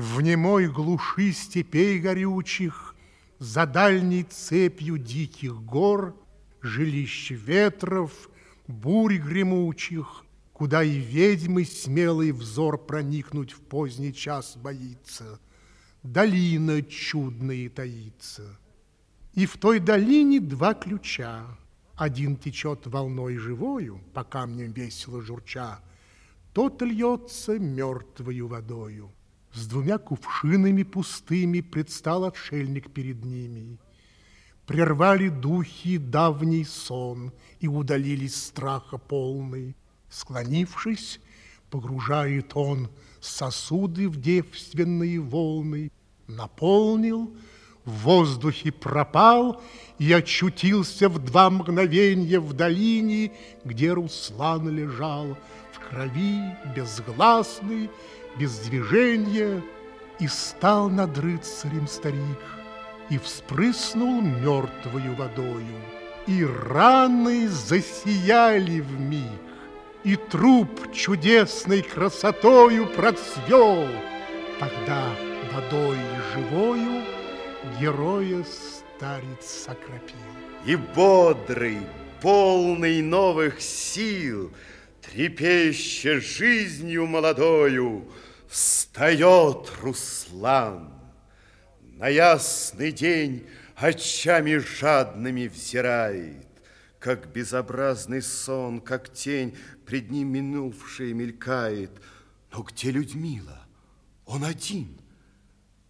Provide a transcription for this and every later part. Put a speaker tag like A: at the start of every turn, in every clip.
A: В немой глуши степей горючих, За дальней цепью диких гор, Жилище ветров, бурь гремучих, Куда и ведьмы смелый взор Проникнуть в поздний час боится. Долина чудная таится. И в той долине два ключа. Один течет волной живою, По камням весело журча, Тот льется мертвою водою. С двумя кувшинами пустыми Предстал отшельник перед ними. Прервали духи давний сон И удалились страха полный. Склонившись, погружает он Сосуды в девственные волны, Наполнил, в воздухе пропал И очутился в два мгновенья В долине, где Руслан лежал, В крови безгласный, без движения, И стал над рыцарем старик, И вспрыснул мертвою водою, И раны засияли в миг, И труп чудесной красотою процвел. Тогда водой живою Героя старец окропил.
B: И бодрый, полный новых сил, Трепеща жизнью молодою, Встает Руслан. На ясный день очами жадными взирает, Как безобразный сон, как тень Пред ним минувшая мелькает. Но где Людмила? Он один.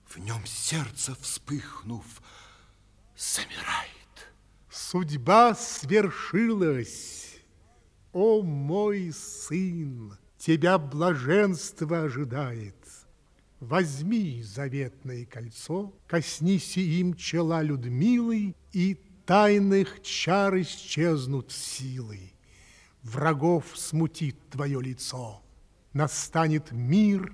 B: В нем сердце вспыхнув, замирает.
A: Судьба свершилась. О, мой сын, тебя блаженство ожидает. Возьми заветное кольцо, коснись им чела Людмилы, и тайных чар исчезнут силой. Врагов смутит твое лицо. Настанет мир,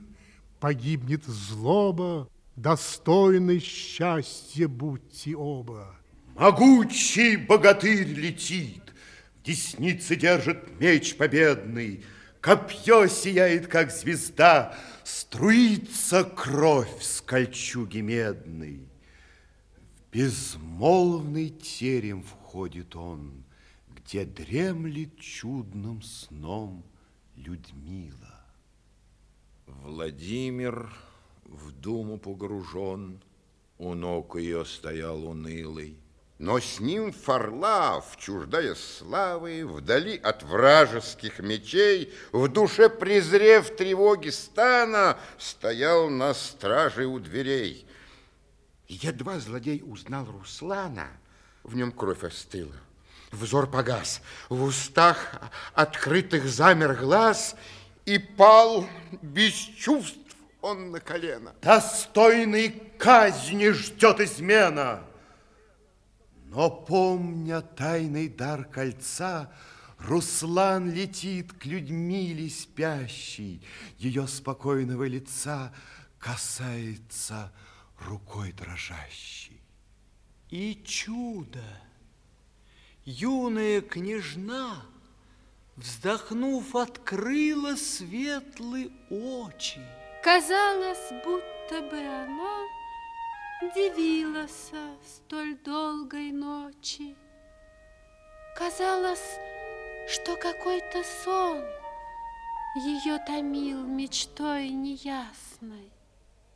A: погибнет злоба, достойны счастья будьте оба.
B: Могучий богатырь летит, в деснице держит меч победный, Копье сияет, как звезда, Струится кровь с кольчуги медной. В безмолвный терем входит он, Где дремлет чудным сном Людмила.
C: Владимир в думу погружен, У ног ее стоял унылый.
D: Но с ним Фарлав, чуждая славы, Вдали от вражеских мечей, В душе презрев тревоги стана, Стоял на страже у дверей. Едва злодей узнал Руслана, В нем кровь остыла, взор погас, В устах открытых замер глаз, И пал без чувств он на колено.
B: Достойный казни ждет измена. Но, помня тайный дар кольца, Руслан летит к Людмиле спящей, Ее спокойного лица касается рукой дрожащей.
E: И чудо! Юная княжна, вздохнув, открыла светлые очи.
F: Казалось, будто бы она Дивилась столь долгой ночи. Казалось, что какой-то сон Ее томил мечтой неясной.